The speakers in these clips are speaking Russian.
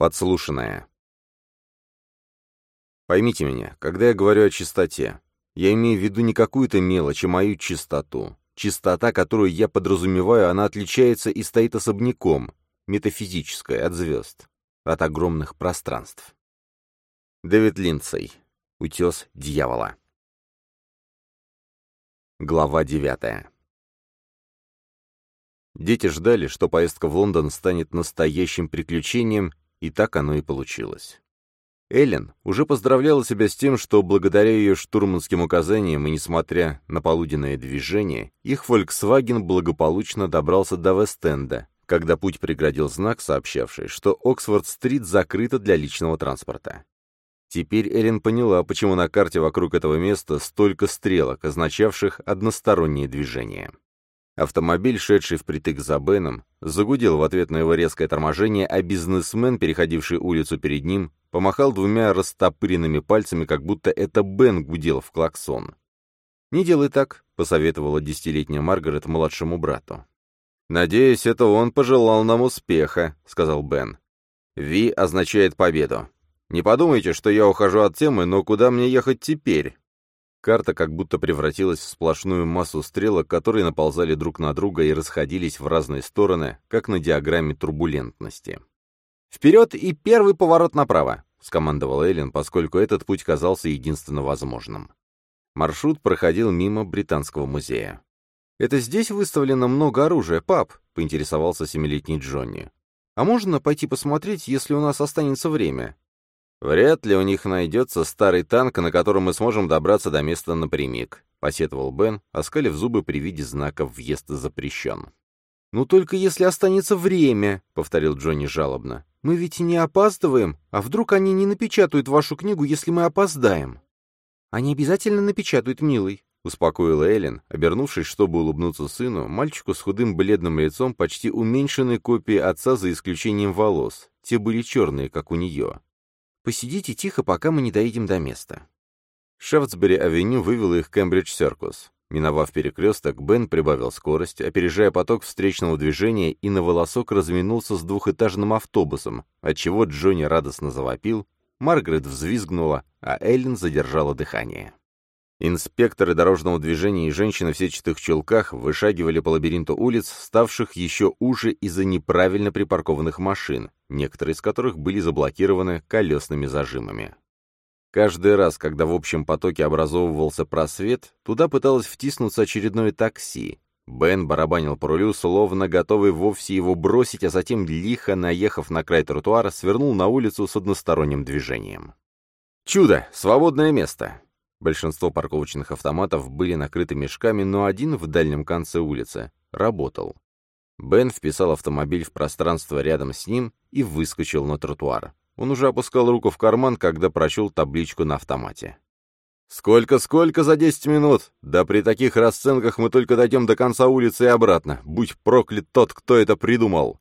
Подслушанное. Поймите меня, когда я говорю о чистоте, я имею в виду не какую-то мелочь, а мою чистоту. Чистота, которую я подразумеваю, она отличается и стоит особняком, метафизическая, от звезд, от огромных пространств. Дэвид Линдсей. Утес дьявола. Глава девятая. Дети ждали, что поездка в Лондон станет настоящим приключением, и так оно и получилось. Эллен уже поздравляла себя с тем, что благодаря ее штурманским указаниям и несмотря на полуденное движение, их Volkswagen благополучно добрался до Вестенда, когда путь преградил знак, сообщавший, что Оксфорд-стрит закрыта для личного транспорта. Теперь Эллен поняла, почему на карте вокруг этого места столько стрелок, означавших одностороннее движение. Автомобиль, шедший впритык за Беном, загудел в ответ на его резкое торможение, а бизнесмен, переходивший улицу перед ним, помахал двумя растопыренными пальцами, как будто это Бен гудел в клаксон. «Не делай так», — посоветовала десятилетняя Маргарет младшему брату. «Надеюсь, это он пожелал нам успеха», — сказал Бен. «Ви» означает победу. Не подумайте, что я ухожу от темы, но куда мне ехать теперь? Карта как будто превратилась в сплошную массу стрелок, которые наползали друг на друга и расходились в разные стороны, как на диаграмме турбулентности. «Вперед и первый поворот направо!» — скомандовал Эллен, поскольку этот путь казался единственно возможным. Маршрут проходил мимо Британского музея. «Это здесь выставлено много оружия, пап?» — поинтересовался семилетний Джонни. «А можно пойти посмотреть, если у нас останется время? «Вряд ли у них найдется старый танк, на котором мы сможем добраться до места напрямик», — посетовал Бен, оскалив зубы при виде знака «Въезд запрещен». «Ну только если останется время», — повторил Джонни жалобно. «Мы ведь не опаздываем, а вдруг они не напечатают вашу книгу, если мы опоздаем?» «Они обязательно напечатают, милый», — успокоила Эллен, обернувшись, чтобы улыбнуться сыну, мальчику с худым бледным лицом, почти уменьшенной копией отца за исключением волос. Те были черные, как у нее. Посидите тихо, пока мы не доедем до места». Шефтсбери-авеню вывела их Кембридж-Серкус. Миновав перекресток, Бен прибавил скорость, опережая поток встречного движения и на волосок разминулся с двухэтажным автобусом, отчего Джонни радостно завопил, Маргарет взвизгнула, а Эллен задержала дыхание. Инспекторы дорожного движения и женщины в сетчатых чулках вышагивали по лабиринту улиц, ставших еще уже из-за неправильно припаркованных машин, некоторые из которых были заблокированы колесными зажимами. Каждый раз, когда в общем потоке образовывался просвет, туда пыталось втиснуться очередное такси. Бен барабанил по рулю, словно готовый вовсе его бросить, а затем, лихо наехав на край тротуара, свернул на улицу с односторонним движением. «Чудо! Свободное место!» Большинство парковочных автоматов были накрыты мешками, но один в дальнем конце улицы работал. Бен вписал автомобиль в пространство рядом с ним и выскочил на тротуар. Он уже опускал руку в карман, когда прочел табличку на автомате. «Сколько-сколько за десять минут? Да при таких расценках мы только дойдем до конца улицы и обратно. Будь проклят тот, кто это придумал!»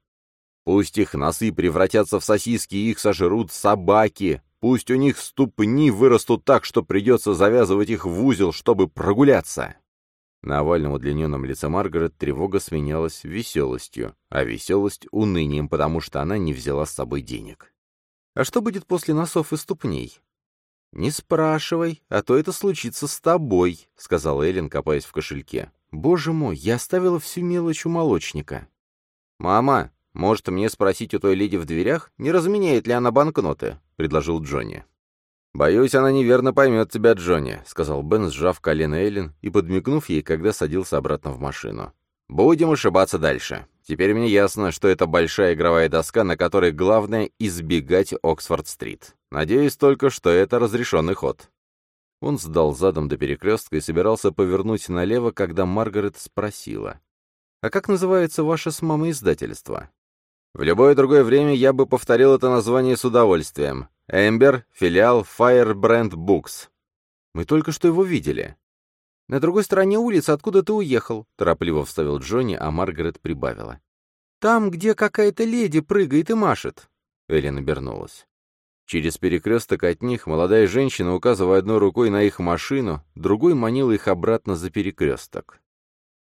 Пусть их носы превратятся в сосиски и их сожрут собаки, Пусть у них ступни вырастут так, что придется завязывать их в узел, чтобы прогуляться. На овальном удлиненном лице Маргарет тревога сменялась веселостью, а веселость — унынием, потому что она не взяла с собой денег. «А что будет после носов и ступней?» «Не спрашивай, а то это случится с тобой», — сказал Эллен, копаясь в кошельке. «Боже мой, я оставила всю мелочь у молочника». «Мама, может, мне спросить у той леди в дверях, не разменяет ли она банкноты?» — предложил Джонни. «Боюсь, она неверно поймет тебя, Джонни», — сказал Бен, сжав колено Эллен и подмигнув ей, когда садился обратно в машину. «Будем ошибаться дальше. Теперь мне ясно, что это большая игровая доска, на которой главное — избегать Оксфорд-стрит. Надеюсь только, что это разрешенный ход». Он сдал задом до перекрестка и собирался повернуть налево, когда Маргарет спросила. «А как называется ваше с мамой издательство?» В любое другое время я бы повторил это название с удовольствием. Эмбер, филиал Firebrand Books. Мы только что его видели. На другой стороне улицы, откуда ты уехал, торопливо вставил Джонни, а Маргарет прибавила. Там, где какая-то леди прыгает и машет. Эллен обернулась. Через перекресток от них молодая женщина, указывая одной рукой на их машину, другой манила их обратно за перекресток.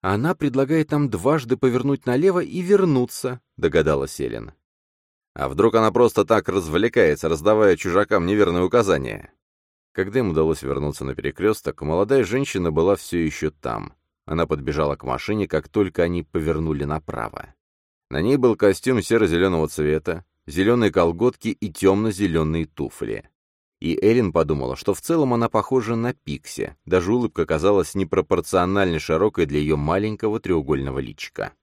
«Она предлагает нам дважды повернуть налево и вернуться», — догадалась Эллен. А вдруг она просто так развлекается, раздавая чужакам неверные указания? Когда им удалось вернуться на перекресток, молодая женщина была все еще там. Она подбежала к машине, как только они повернули направо. На ней был костюм серо-зеленого цвета, зеленые колготки и темно-зеленые туфли. И Эрин подумала, что в целом она похожа на Пикси, даже улыбка казалась непропорционально широкой для ее маленького треугольного личика.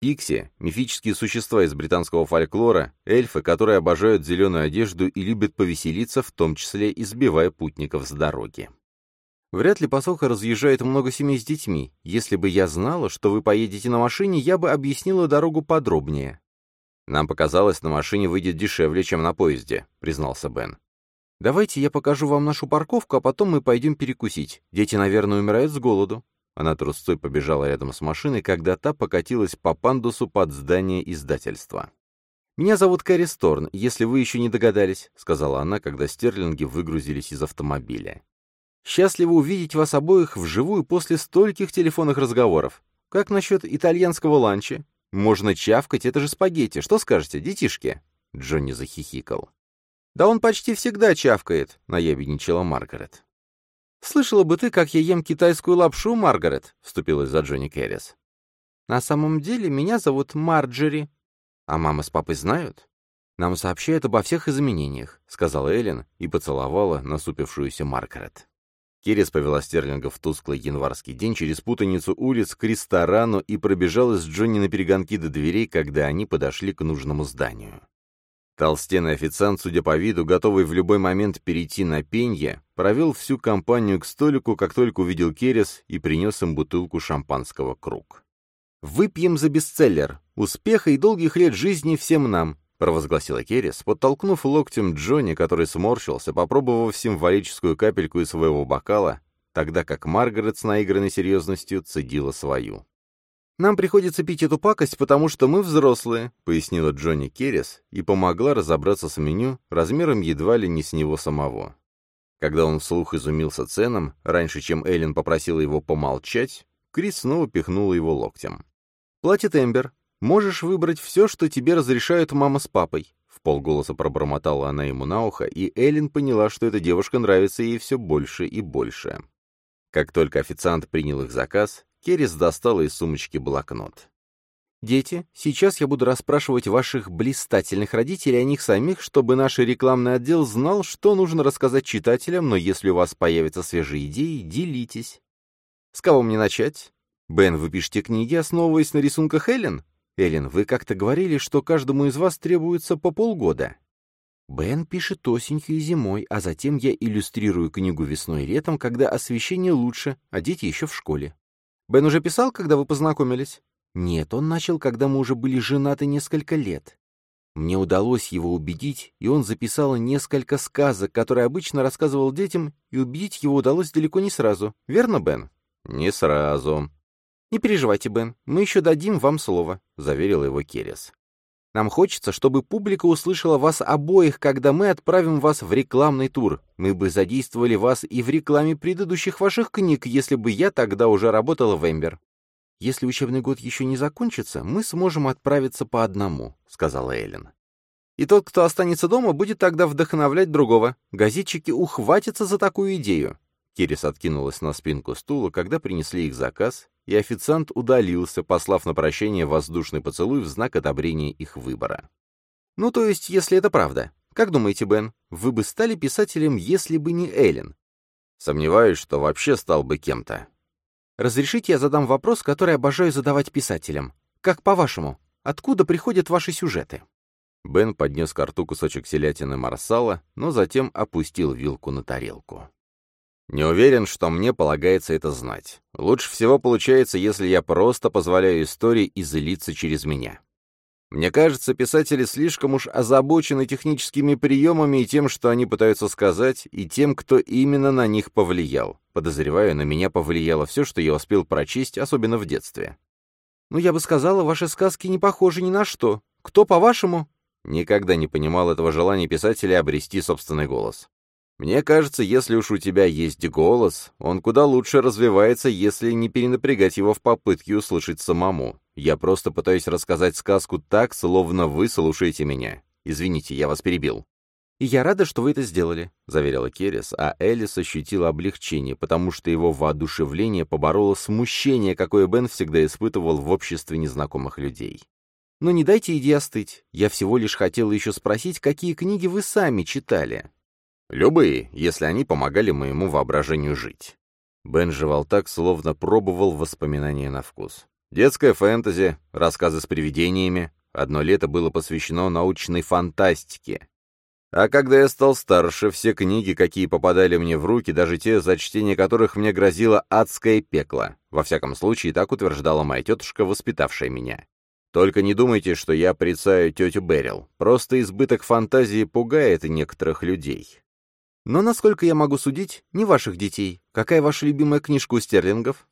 Пикси — мифические существа из британского фольклора, эльфы, которые обожают зеленую одежду и любят повеселиться, в том числе избивая путников с дороги. Вряд ли посылка разъезжает много семей с детьми. Если бы я знала, что вы поедете на машине, я бы объяснила дорогу подробнее. Нам показалось, на машине выйдет дешевле, чем на поезде, признался Бен. Давайте я покажу вам нашу парковку, а потом мы пойдем перекусить. Дети, наверное, умирают с голоду. Она трусцой побежала рядом с машиной, когда та покатилась по пандусу под здание издательства. «Меня зовут Кэрри Сторн, если вы еще не догадались», — сказала она, когда стерлинги выгрузились из автомобиля. «Счастливо увидеть вас обоих вживую после стольких телефонных разговоров. Как насчет итальянского ланча? Можно чавкать, это же спагетти. Что скажете, детишки?» Джонни захихикал. «Да он почти всегда чавкает», — наябедничала Маргарет. «Слышала бы ты, как я ем китайскую лапшу, Маргарет», — вступилась за Джонни Керрис. «На самом деле меня зовут Марджери. А мама с папой знают?» «Нам сообщают обо всех изменениях», — сказала Эллен и поцеловала насупившуюся Маргарет. Керрис повела Стерлинга в тусклый январский день через путаницу улиц к ресторану и пробежала с Джонни на перегонки до дверей, когда они подошли к нужному зданию. Толстенный официант, судя по виду, готовый в любой момент перейти на пенье, провел всю компанию к столику, как только увидел Керес и принес им бутылку шампанского круг. «Выпьем за бестселлер! Успеха и долгих лет жизни всем нам!» — провозгласила Керес, подтолкнув локтем Джонни, который сморщился, попробовав символическую капельку из своего бокала, тогда как Маргарет с наигранной серьезностью цедила свою. «Нам приходится пить эту пакость, потому что мы взрослые», — пояснила Джонни Керрис и помогла разобраться с меню размером едва ли не с него самого. Когда он вслух изумился ценам, раньше, чем Эллен попросила его помолчать, Крис снова пихнула его локтем. «Платит Эмбер. Можешь выбрать все, что тебе разрешают мама с папой». В полголоса пробормотала она ему на ухо, и Эллен поняла, что эта девушка нравится ей все больше и больше. Как только официант принял их заказ, Керрис достала из сумочки блокнот. «Дети, сейчас я буду расспрашивать ваших блистательных родителей о них самих, чтобы наш рекламный отдел знал, что нужно рассказать читателям, но если у вас появятся свежие идеи, делитесь. С кого мне начать? Бен, вы пишете книги, основываясь на рисунках Эллен? Эллен, вы как-то говорили, что каждому из вас требуется по полгода. Бен пишет осенью и зимой, а затем я иллюстрирую книгу весной и летом, когда освещение лучше, а дети еще в школе. Бен уже писал, когда вы познакомились? Нет, он начал, когда мы уже были женаты несколько лет. Мне удалось его убедить, и он записал несколько сказок, которые обычно рассказывал детям, и убедить его удалось далеко не сразу. Верно, Бен? Не сразу. Не переживайте, Бен, мы еще дадим вам слово, заверил его Керес. Нам хочется, чтобы публика услышала вас обоих, когда мы отправим вас в рекламный тур. Мы бы задействовали вас и в рекламе предыдущих ваших книг, если бы я тогда уже работала в Эмбер. Если учебный год еще не закончится, мы сможем отправиться по одному», — сказала Эллен. «И тот, кто останется дома, будет тогда вдохновлять другого. Газетчики ухватятся за такую идею». Кирис откинулась на спинку стула, когда принесли их заказ, и официант удалился, послав на прощение воздушный поцелуй в знак одобрения их выбора. «Ну, то есть, если это правда. Как думаете, Бен, вы бы стали писателем, если бы не Эллен?» «Сомневаюсь, что вообще стал бы кем-то». «Разрешите, я задам вопрос, который обожаю задавать писателям. Как по-вашему, откуда приходят ваши сюжеты?» Бен поднес к рту кусочек селятины марсала, но затем опустил вилку на тарелку. Не уверен, что мне полагается это знать. Лучше всего получается, если я просто позволяю истории излиться через меня. Мне кажется, писатели слишком уж озабочены техническими приемами и тем, что они пытаются сказать, и тем, кто именно на них повлиял. Подозреваю, на меня повлияло все, что я успел прочесть, особенно в детстве. «Ну, я бы сказала, ваши сказки не похожи ни на что. Кто, по-вашему?» Никогда не понимал этого желания писателя обрести собственный голос. Мне кажется, если уж у тебя есть голос, он куда лучше развивается, если не перенапрягать его в попытке услышать самому. Я просто пытаюсь рассказать сказку так, словно вы слушаете меня. Извините, я вас перебил». «И я рада, что вы это сделали», — заверила Керрис, а Элис ощутила облегчение, потому что его воодушевление побороло смущение, какое Бен всегда испытывал в обществе незнакомых людей. «Но не дайте идее остыть. Я всего лишь хотела еще спросить, какие книги вы сами читали». «Любые, если они помогали моему воображению жить». Бен жевал так, словно пробовал воспоминания на вкус. Детская фэнтези, рассказы с привидениями. Одно лето было посвящено научной фантастике. А когда я стал старше, все книги, какие попадали мне в руки, даже те, за чтение которых мне грозило адское пекло, во всяком случае, так утверждала моя тетушка, воспитавшая меня. Только не думайте, что я прицаю тетю Берил. Просто избыток фантазии пугает некоторых людей. Но, насколько я могу судить, не ваших детей. Какая ваша любимая книжка у стерлингов?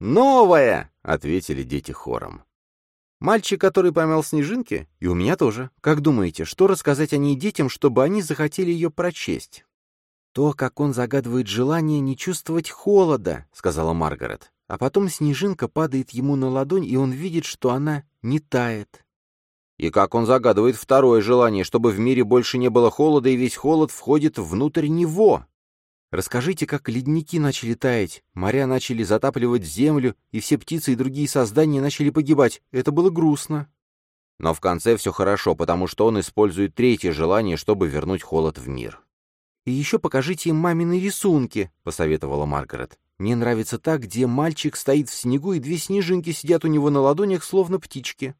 «Новая!» — ответили дети хором. Мальчик, который поймал снежинки? И у меня тоже. Как думаете, что рассказать о ней детям, чтобы они захотели ее прочесть? То, как он загадывает желание не чувствовать холода, сказала Маргарет. А потом снежинка падает ему на ладонь, и он видит, что она не тает. И как он загадывает второе желание, чтобы в мире больше не было холода, и весь холод входит внутрь него. Расскажите, как ледники начали таять, моря начали затапливать землю, и все птицы и другие создания начали погибать. Это было грустно. Но в конце все хорошо, потому что он использует третье желание, чтобы вернуть холод в мир. «И еще покажите им мамины рисунки», — посоветовала Маргарет. «Мне нравится та, где мальчик стоит в снегу, и две снежинки сидят у него на ладонях, словно птички».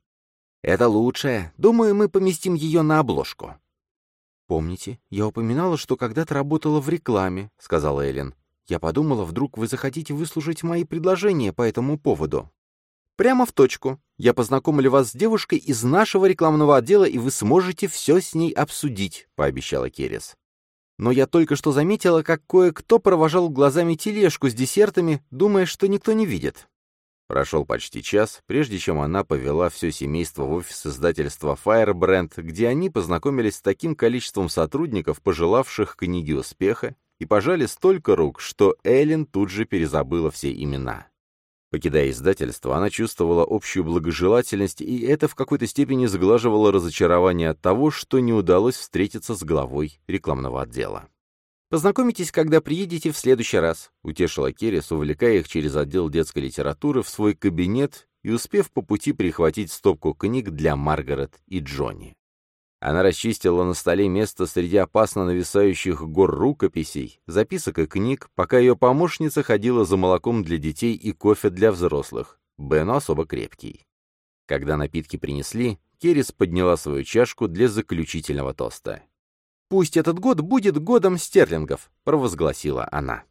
«Это лучшее. Думаю, мы поместим ее на обложку». «Помните, я упоминала, что когда-то работала в рекламе», — сказала Эллен. «Я подумала, вдруг вы захотите выслушать мои предложения по этому поводу». «Прямо в точку. Я познакомлю вас с девушкой из нашего рекламного отдела, и вы сможете все с ней обсудить», — пообещала Керес. «Но я только что заметила, как кое-кто провожал глазами тележку с десертами, думая, что никто не видит». Прошел почти час, прежде чем она повела все семейство в офис издательства Firebrand, где они познакомились с таким количеством сотрудников, пожелавших книги успеха, и пожали столько рук, что Эллен тут же перезабыла все имена. Покидая издательство, она чувствовала общую благожелательность, и это в какой-то степени сглаживало разочарование от того, что не удалось встретиться с главой рекламного отдела. «Познакомитесь, когда приедете в следующий раз», — утешила Керрис, увлекая их через отдел детской литературы в свой кабинет и успев по пути прихватить стопку книг для Маргарет и Джонни. Она расчистила на столе место среди опасно нависающих гор рукописей, записок и книг, пока ее помощница ходила за молоком для детей и кофе для взрослых. Бену особо крепкий. Когда напитки принесли, Керрис подняла свою чашку для заключительного тоста. «Пусть этот год будет годом стерлингов», — провозгласила она.